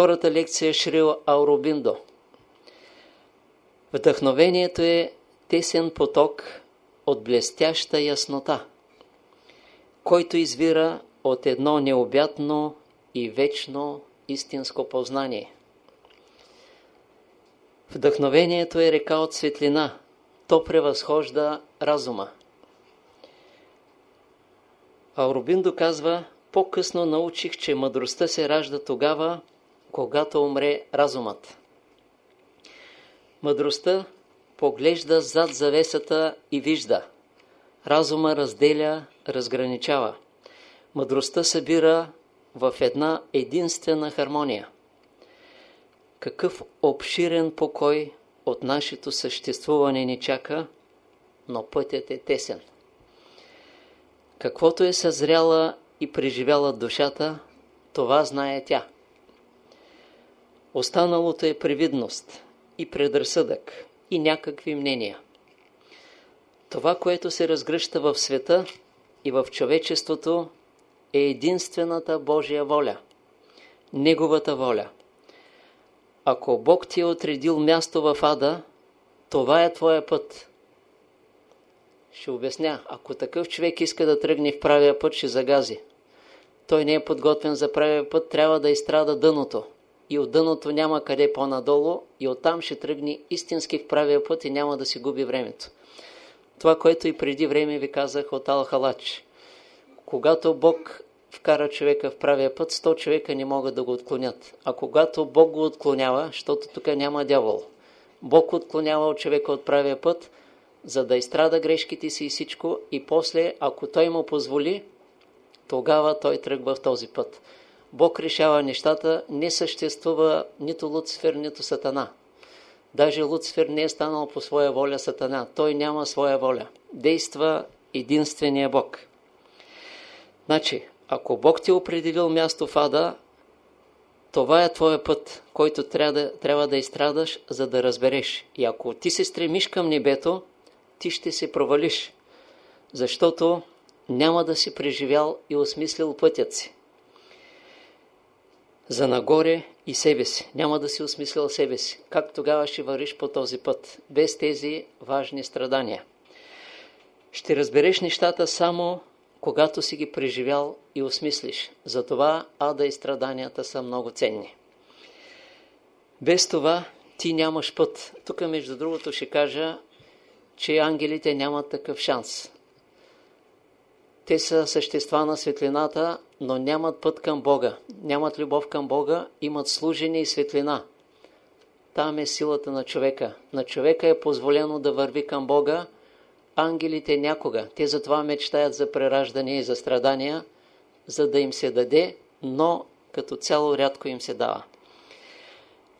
втората лекция Шрил Ауробиндо. Вдъхновението е тесен поток от блестяща яснота, който извира от едно необятно и вечно истинско познание. Вдъхновението е река от светлина, то превъзхожда разума. Аурубин доказва, по-късно научих, че мъдростта се ражда тогава, когато умре разумът. Мъдростта поглежда зад завесата и вижда. Разума разделя, разграничава. Мъдростта събира в една единствена хармония. Какъв обширен покой от нашето съществуване ни чака, но пътят е тесен. Каквото е съзряла и преживяла душата, това знае тя. Останалото е привидност и предразсъдък и някакви мнения. Това, което се разгръща в света и в човечеството, е единствената Божия воля. Неговата воля. Ако Бог ти е отредил място в ада, това е твоя път. Ще обясня, ако такъв човек иска да тръгне в правия път, ще загази. Той не е подготвен за правия път, трябва да изстрада дъното. И от дъното няма къде по-надолу, и оттам ще тръгне истински в правия път и няма да си губи времето. Това, което и преди време ви казах от Алхалач. Когато Бог вкара човека в правия път, 100 човека не могат да го отклонят. А когато Бог го отклонява, защото тук няма дявол, Бог отклонява от човека от правия път, за да изстрада грешките си и всичко, и после, ако той му позволи, тогава той тръгва в този път. Бог решава нещата, не съществува нито Луцифер, нито Сатана. Даже Луцифер не е станал по своя воля Сатана. Той няма своя воля. Действа единствения Бог. Значи, ако Бог ти е определил място в ада, това е твоя път, който трябва да, трябва да изстрадаш, за да разбереш. И ако ти се стремиш към небето, ти ще се провалиш, защото няма да си преживял и осмислил пътят си. За нагоре и себе си. Няма да си осмислил себе си. Как тогава ще вървиш по този път, без тези важни страдания? Ще разбереш нещата само когато си ги преживял и осмислиш. Затова ада и страданията са много ценни. Без това ти нямаш път. Тук, между другото, ще кажа, че ангелите нямат такъв шанс. Те са същества на светлината, но нямат път към Бога. Нямат любов към Бога, имат служение и светлина. Там е силата на човека. На човека е позволено да върви към Бога, ангелите някога. Те затова мечтаят за прераждане и за страдания, за да им се даде, но като цяло рядко им се дава.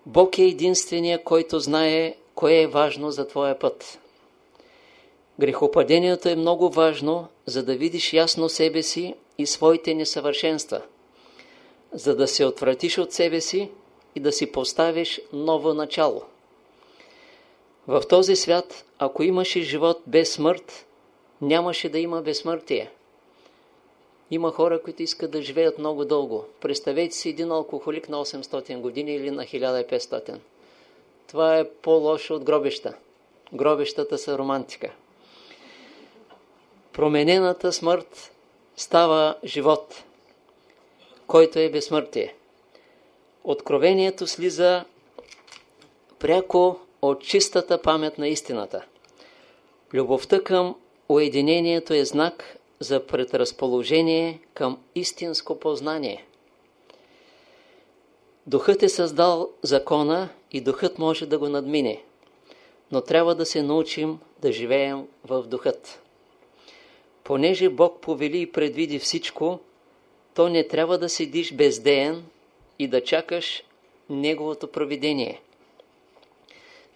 Бог е единствения, който знае кое е важно за твоя път. Грехопадението е много важно, за да видиш ясно себе си и своите несъвършенства, за да се отвратиш от себе си и да си поставиш ново начало. В този свят, ако имаше живот без смърт, нямаше да има безсмъртие. Има хора, които искат да живеят много дълго. Представете си един алкохолик на 800 години или на 1500. Това е по-лошо от гробища. Гробищата са романтика. Променената смърт става живот, който е безсмъртие. Откровението слиза пряко от чистата памет на истината. Любовта към уединението е знак за предразположение към истинско познание. Духът е създал закона и духът може да го надмине, но трябва да се научим да живеем в духът. Понеже Бог повели и предвиди всичко, то не трябва да седиш бездеен и да чакаш Неговото провидение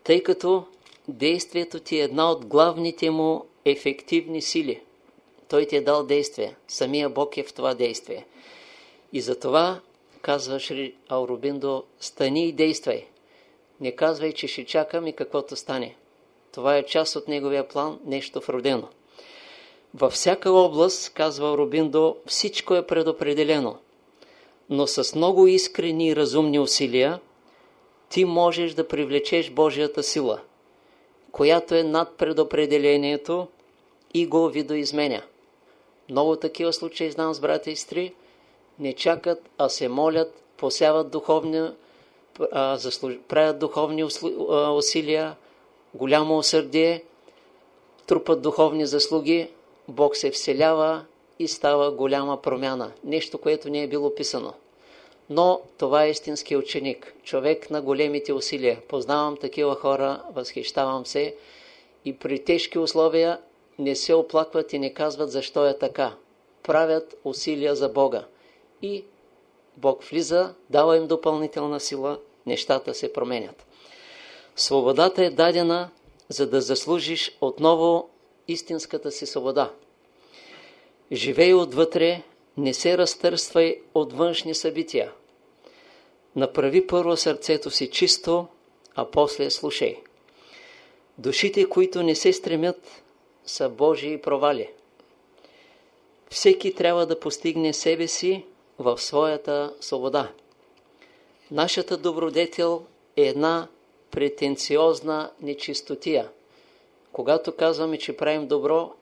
тъй като действието ти е една от главните му ефективни сили. Той ти е дал действие. Самия Бог е в това действие. И затова, казва Шри Аурубиндо, стани и действай. Не казвай, че ще чакам и каквото стане. Това е част от неговия план, нещо вродено. Във всяка област, казва Рубиндо, всичко е предопределено. но с много искрени и разумни усилия ти можеш да привлечеш Божията сила, която е над предопределението и го видоизменя. Много такива случаи знам с брата и сестри, не чакат, а се молят, посяват духовни, правят духовни усилия, голямо усърдие, трупат духовни заслуги, Бог се вселява и става голяма промяна. Нещо, което не е било писано. Но това е истински ученик, човек на големите усилия. Познавам такива хора, възхищавам се и при тежки условия не се оплакват и не казват защо е така. Правят усилия за Бога. И Бог влиза, дава им допълнителна сила, нещата се променят. Свободата е дадена, за да заслужиш отново истинската си свобода. Живей отвътре, не се разтърствай от външни събития. Направи първо сърцето си чисто, а после слушай. Душите, които не се стремят, са Божии провали. Всеки трябва да постигне себе си в своята свобода. Нашата добродетел е една претенциозна нечистотия. Когато казваме, че правим добро,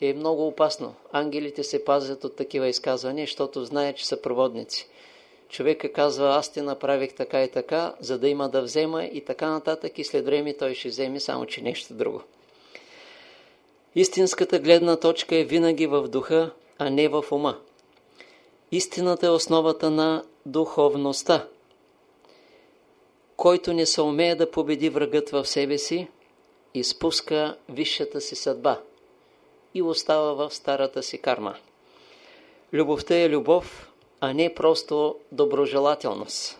е много опасно. Ангелите се пазят от такива изказвания, защото знаят, че са проводници. Човека казва, аз ти направих така и така, за да има да взема и така нататък и след време той ще вземе само, че нещо друго. Истинската гледна точка е винаги в духа, а не в ума. Истината е основата на духовността. Който не се умее да победи врагът в себе си, изпуска висшата си съдба и остава в старата си карма. Любовта е любов, а не просто доброжелателност.